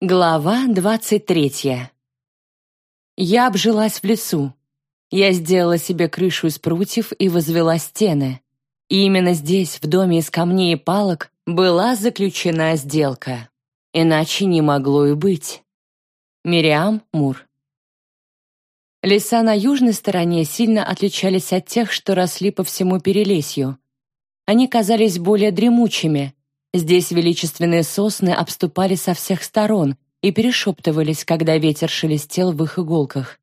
Глава двадцать третья. Я обжилась в лесу. Я сделала себе крышу из прутьев и возвела стены. И именно здесь, в доме из камней и палок, была заключена сделка. Иначе не могло и быть. Мириам Мур. Леса на южной стороне сильно отличались от тех, что росли по всему Перелесью. Они казались более дремучими. Здесь величественные сосны обступали со всех сторон и перешептывались, когда ветер шелестел в их иголках.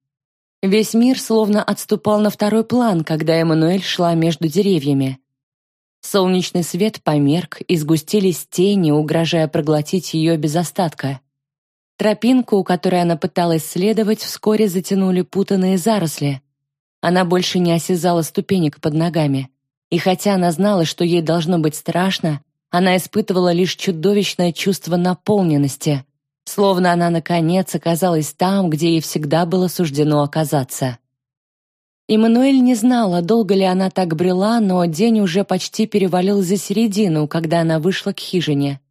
Весь мир словно отступал на второй план, когда Эммануэль шла между деревьями. Солнечный свет померк, и сгустились тени, угрожая проглотить ее без остатка. Тропинку, которой она пыталась следовать, вскоре затянули путанные заросли. Она больше не осязала ступенек под ногами. И хотя она знала, что ей должно быть страшно, она испытывала лишь чудовищное чувство наполненности, словно она, наконец, оказалась там, где ей всегда было суждено оказаться. Иммануэль не знала, долго ли она так брела, но день уже почти перевалил за середину, когда она вышла к хижине.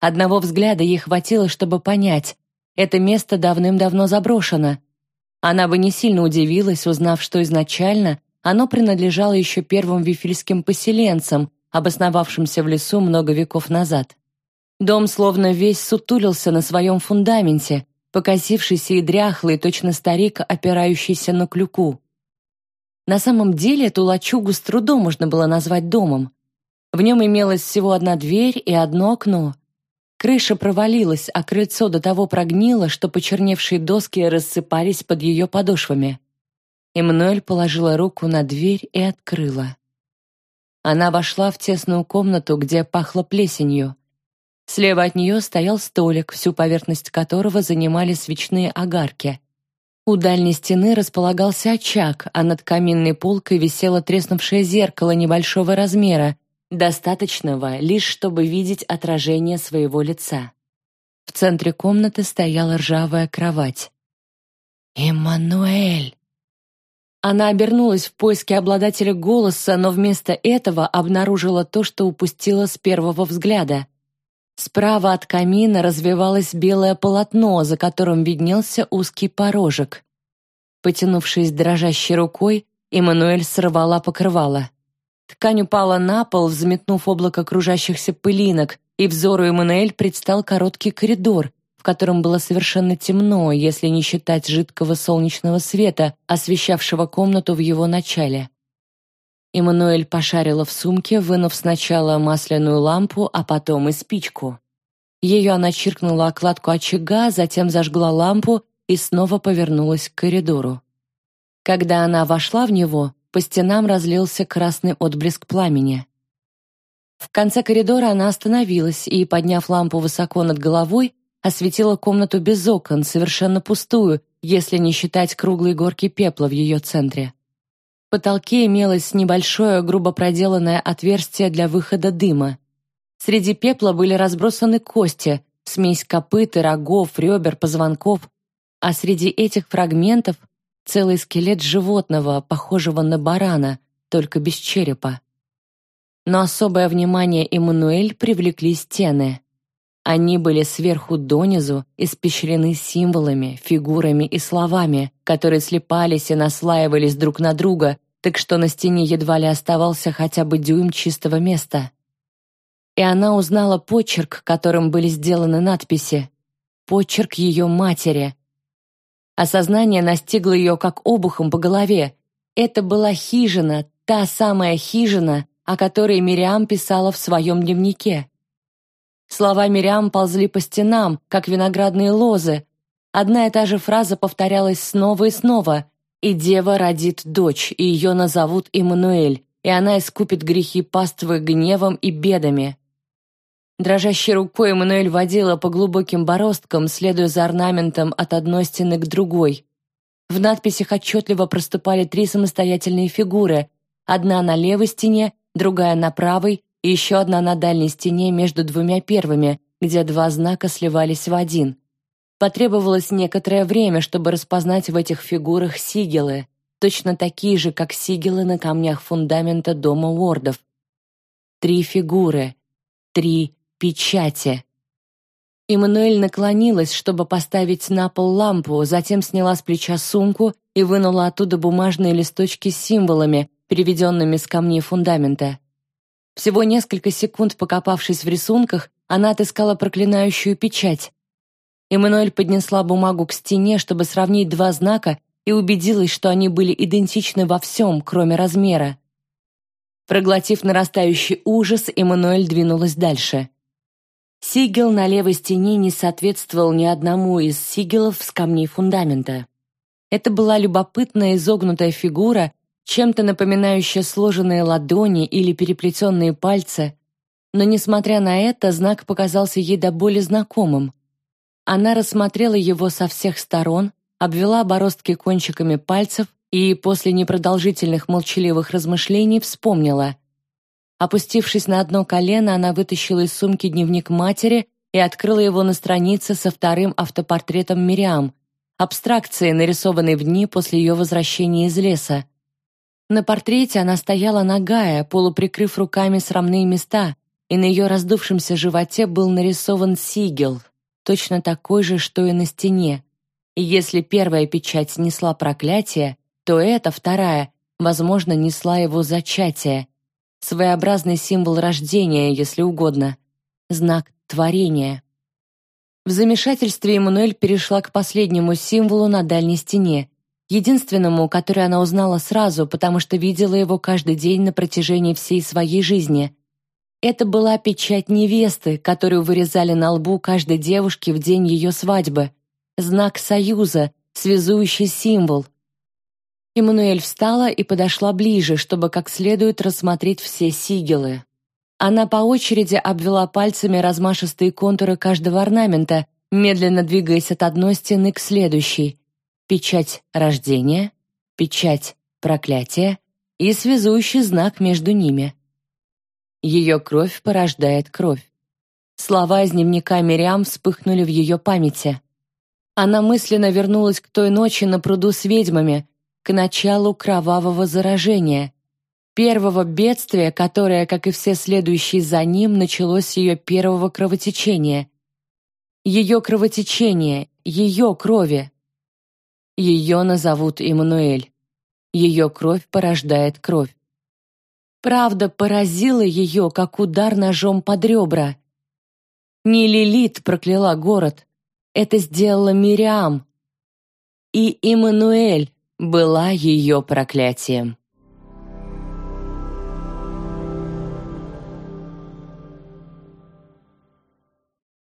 Одного взгляда ей хватило, чтобы понять, это место давным-давно заброшено. Она бы не сильно удивилась, узнав, что изначально оно принадлежало еще первым вифильским поселенцам, обосновавшимся в лесу много веков назад. Дом словно весь сутулился на своем фундаменте, покосившийся и дряхлый, точно старик, опирающийся на клюку. На самом деле эту лачугу с трудом можно было назвать домом. В нем имелась всего одна дверь и одно окно, Крыша провалилась, а крыльцо до того прогнило, что почерневшие доски рассыпались под ее подошвами. Эммануэль положила руку на дверь и открыла. Она вошла в тесную комнату, где пахло плесенью. Слева от нее стоял столик, всю поверхность которого занимали свечные огарки. У дальней стены располагался очаг, а над каминной полкой висело треснувшее зеркало небольшого размера, достаточного лишь чтобы видеть отражение своего лица. В центре комнаты стояла ржавая кровать. «Эммануэль!» Она обернулась в поиске обладателя голоса, но вместо этого обнаружила то, что упустила с первого взгляда. Справа от камина развивалось белое полотно, за которым виднелся узкий порожек. Потянувшись дрожащей рукой, Эммануэль сорвала покрывало. Ткань упала на пол, взметнув облако кружащихся пылинок, и взору Эммануэль предстал короткий коридор, котором было совершенно темно, если не считать жидкого солнечного света, освещавшего комнату в его начале. Эммануэль пошарила в сумке, вынув сначала масляную лампу, а потом и спичку. Ее она чиркнула окладку очага, затем зажгла лампу и снова повернулась к коридору. Когда она вошла в него, по стенам разлился красный отблеск пламени. В конце коридора она остановилась и, подняв лампу высоко над головой, осветила комнату без окон, совершенно пустую, если не считать круглой горки пепла в ее центре. В потолке имелось небольшое, грубо проделанное отверстие для выхода дыма. Среди пепла были разбросаны кости, смесь копыт и рогов, ребер, позвонков, а среди этих фрагментов целый скелет животного, похожего на барана, только без черепа. Но особое внимание Эммануэль привлекли стены. Они были сверху донизу испещрены символами, фигурами и словами, которые слепались и наслаивались друг на друга, так что на стене едва ли оставался хотя бы дюйм чистого места. И она узнала почерк, которым были сделаны надписи. Почерк ее матери, Осознание настигло ее как обухом по голове. Это была хижина, та самая хижина, о которой Мириам писала в своем дневнике. Слова Мириам ползли по стенам, как виноградные лозы. Одна и та же фраза повторялась снова и снова. «И дева родит дочь, и ее назовут Иммануэль, и она искупит грехи паствы гневом и бедами». Дрожащей рукой Эммануэль водила по глубоким бороздкам, следуя за орнаментом от одной стены к другой. В надписях отчетливо проступали три самостоятельные фигуры. Одна на левой стене, другая на правой и еще одна на дальней стене между двумя первыми, где два знака сливались в один. Потребовалось некоторое время, чтобы распознать в этих фигурах сигелы, точно такие же, как сигелы на камнях фундамента дома Уордов. Три фигуры, три печати. Эммануэль наклонилась, чтобы поставить на пол лампу, затем сняла с плеча сумку и вынула оттуда бумажные листочки с символами, переведенными с камней фундамента. Всего несколько секунд покопавшись в рисунках, она отыскала проклинающую печать. Эммануэль поднесла бумагу к стене, чтобы сравнить два знака, и убедилась, что они были идентичны во всем, кроме размера. Проглотив нарастающий ужас, Эммануэль двинулась дальше. Сигел на левой стене не соответствовал ни одному из сигелов с камней фундамента. Это была любопытная изогнутая фигура, чем-то напоминающая сложенные ладони или переплетенные пальцы, но, несмотря на это, знак показался ей до боли знакомым. Она рассмотрела его со всех сторон, обвела бороздки кончиками пальцев и после непродолжительных молчаливых размышлений вспомнила. Опустившись на одно колено, она вытащила из сумки дневник матери и открыла его на странице со вторым автопортретом Мириам, абстракцией, нарисованной в дни после ее возвращения из леса. На портрете она стояла нагая, полуприкрыв руками срамные места, и на ее раздувшемся животе был нарисован сигел, точно такой же, что и на стене. И если первая печать несла проклятие, то эта, вторая, возможно, несла его зачатие. Своеобразный символ рождения, если угодно. Знак творения. В замешательстве Эммануэль перешла к последнему символу на дальней стене, единственному, который она узнала сразу, потому что видела его каждый день на протяжении всей своей жизни. Это была печать невесты, которую вырезали на лбу каждой девушки в день ее свадьбы. Знак союза, связующий символ. Эммануэль встала и подошла ближе, чтобы как следует рассмотреть все сигелы. Она по очереди обвела пальцами размашистые контуры каждого орнамента, медленно двигаясь от одной стены к следующей. Печать рождения, печать проклятия и связующий знак между ними. Ее кровь порождает кровь. Слова из дневника Мириам вспыхнули в ее памяти. Она мысленно вернулась к той ночи на пруду с ведьмами, к началу кровавого заражения, первого бедствия, которое, как и все следующие за ним, началось с ее первого кровотечения. Ее кровотечение, ее крови. Ее назовут Иммануэль. Ее кровь порождает кровь. Правда поразила ее, как удар ножом под ребра. Не Лилит прокляла город. Это сделала Мириам. И Иммануэль была ее проклятием.